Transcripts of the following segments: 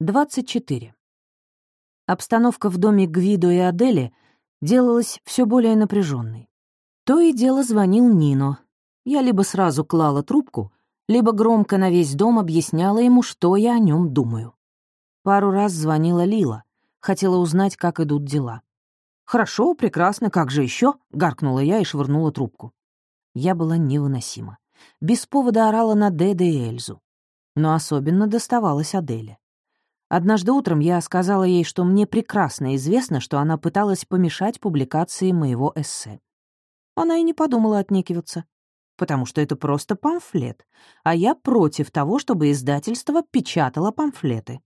24. Обстановка в доме Гвидо и Адели делалась все более напряженной. То и дело звонил Нино. Я либо сразу клала трубку, либо громко на весь дом объясняла ему, что я о нем думаю. Пару раз звонила Лила, хотела узнать, как идут дела. «Хорошо, прекрасно, как же еще? гаркнула я и швырнула трубку. Я была невыносима. Без повода орала на Деда и Эльзу. Но особенно доставалась Аделе. Однажды утром я сказала ей, что мне прекрасно известно, что она пыталась помешать публикации моего эссе. Она и не подумала отнекиваться, потому что это просто памфлет, а я против того, чтобы издательство печатало памфлеты.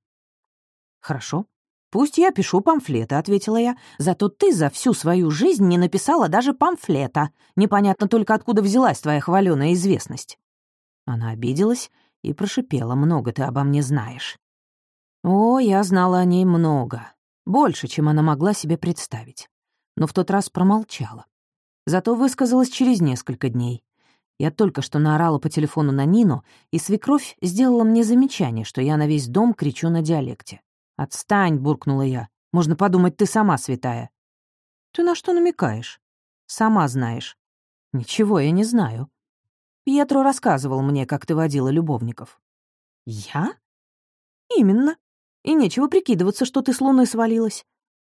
«Хорошо, пусть я пишу памфлеты», — ответила я, «зато ты за всю свою жизнь не написала даже памфлета. Непонятно только, откуда взялась твоя хваленая известность». Она обиделась и прошипела, «Много ты обо мне знаешь». О, я знала о ней много. Больше, чем она могла себе представить. Но в тот раз промолчала. Зато высказалась через несколько дней. Я только что наорала по телефону на Нину, и свекровь сделала мне замечание, что я на весь дом кричу на диалекте. «Отстань!» — буркнула я. «Можно подумать, ты сама святая». «Ты на что намекаешь?» «Сама знаешь». «Ничего я не знаю». Пьетро рассказывал мне, как ты водила любовников. «Я?» «Именно. И нечего прикидываться, что ты с луны свалилась.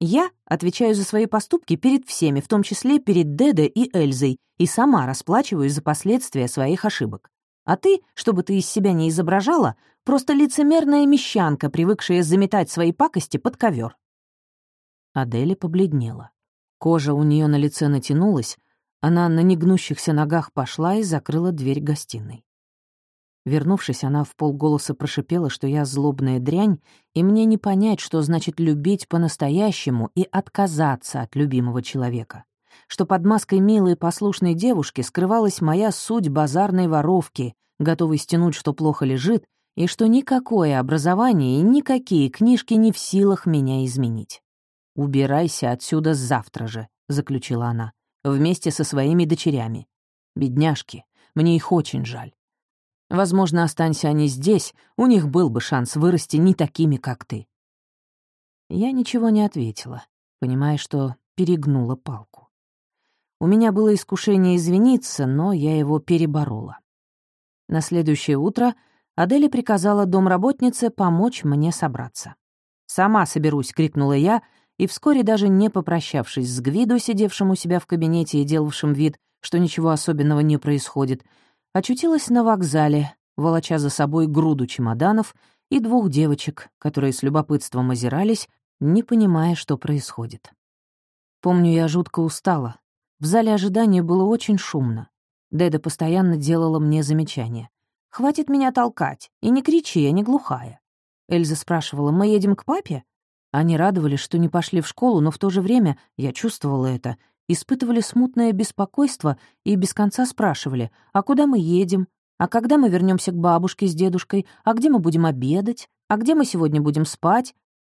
Я отвечаю за свои поступки перед всеми, в том числе перед Дедо и Эльзой, и сама расплачиваюсь за последствия своих ошибок. А ты, чтобы ты из себя не изображала, просто лицемерная мещанка, привыкшая заметать свои пакости под ковер. Адели побледнела. Кожа у нее на лице натянулась, она на негнущихся ногах пошла и закрыла дверь гостиной. Вернувшись, она в полголоса прошипела, что я злобная дрянь, и мне не понять, что значит любить по-настоящему и отказаться от любимого человека. Что под маской милой послушной девушки скрывалась моя суть базарной воровки, готовой стянуть, что плохо лежит, и что никакое образование и никакие книжки не в силах меня изменить. «Убирайся отсюда завтра же», — заключила она, вместе со своими дочерями. «Бедняжки, мне их очень жаль. Возможно, останься они здесь, у них был бы шанс вырасти не такими, как ты. Я ничего не ответила, понимая, что перегнула палку. У меня было искушение извиниться, но я его переборола. На следующее утро Адели приказала домработнице помочь мне собраться. «Сама соберусь», — крикнула я, и вскоре, даже не попрощавшись с Гвидо, сидевшим у себя в кабинете и делавшим вид, что ничего особенного не происходит, очутилась на вокзале, волоча за собой груду чемоданов и двух девочек, которые с любопытством озирались, не понимая, что происходит. Помню, я жутко устала. В зале ожидания было очень шумно. Деда постоянно делала мне замечания. «Хватит меня толкать, и не кричи, я не глухая». Эльза спрашивала, «Мы едем к папе?» Они радовались, что не пошли в школу, но в то же время, я чувствовала это, испытывали смутное беспокойство и без конца спрашивали, а куда мы едем, а когда мы вернемся к бабушке с дедушкой, а где мы будем обедать, а где мы сегодня будем спать,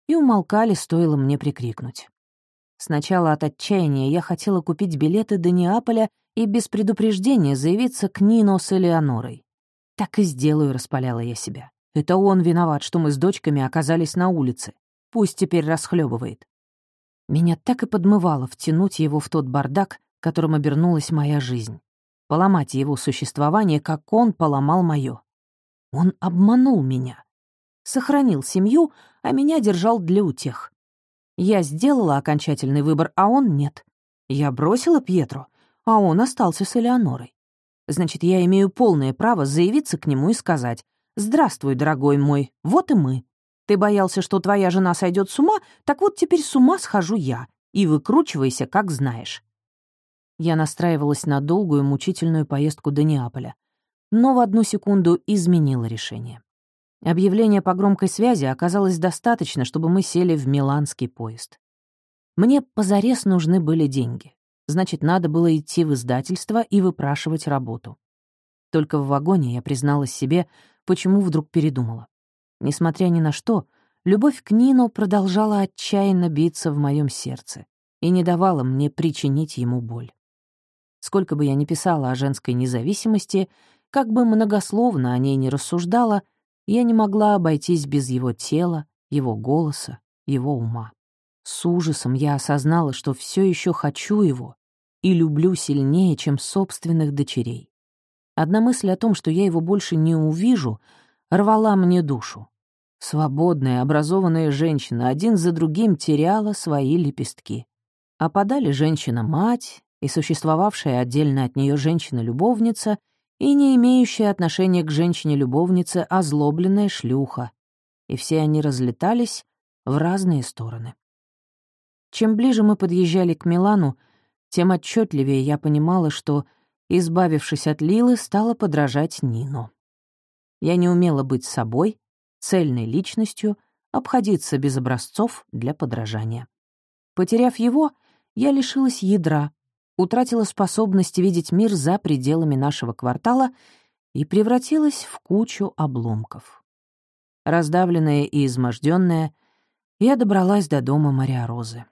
и умолкали, стоило мне прикрикнуть. Сначала от отчаяния я хотела купить билеты до Неаполя и без предупреждения заявиться к Нино с Элеонорой. «Так и сделаю», — распаляла я себя. «Это он виноват, что мы с дочками оказались на улице. Пусть теперь расхлебывает. Меня так и подмывало втянуть его в тот бардак, которым обернулась моя жизнь. Поломать его существование, как он поломал мое. Он обманул меня. Сохранил семью, а меня держал для утех. Я сделала окончательный выбор, а он нет. Я бросила Пьетро, а он остался с Элеонорой. Значит, я имею полное право заявиться к нему и сказать «Здравствуй, дорогой мой, вот и мы. Ты боялся, что твоя жена сойдет с ума, так вот теперь с ума схожу я. И выкручивайся, как знаешь». Я настраивалась на долгую мучительную поездку до Неаполя, но в одну секунду изменила решение. Объявление по громкой связи оказалось достаточно, чтобы мы сели в миланский поезд. Мне позарез нужны были деньги. Значит, надо было идти в издательство и выпрашивать работу. Только в вагоне я призналась себе, почему вдруг передумала. Несмотря ни на что, любовь к Нину продолжала отчаянно биться в моем сердце и не давала мне причинить ему боль. Сколько бы я ни писала о женской независимости, как бы многословно о ней не рассуждала, я не могла обойтись без его тела, его голоса, его ума. С ужасом я осознала, что все еще хочу его и люблю сильнее, чем собственных дочерей. Одна мысль о том, что я его больше не увижу, рвала мне душу. Свободная, образованная женщина один за другим теряла свои лепестки. А подали женщина-мать и существовавшая отдельно от нее женщина-любовница и не имеющая отношения к женщине-любовнице озлобленная шлюха. И все они разлетались в разные стороны. Чем ближе мы подъезжали к Милану, тем отчетливее я понимала, что, избавившись от Лилы, стала подражать Нину. Я не умела быть собой, цельной личностью, обходиться без образцов для подражания. Потеряв его, я лишилась ядра, утратила способность видеть мир за пределами нашего квартала и превратилась в кучу обломков. Раздавленная и изможденная, я добралась до дома Розы.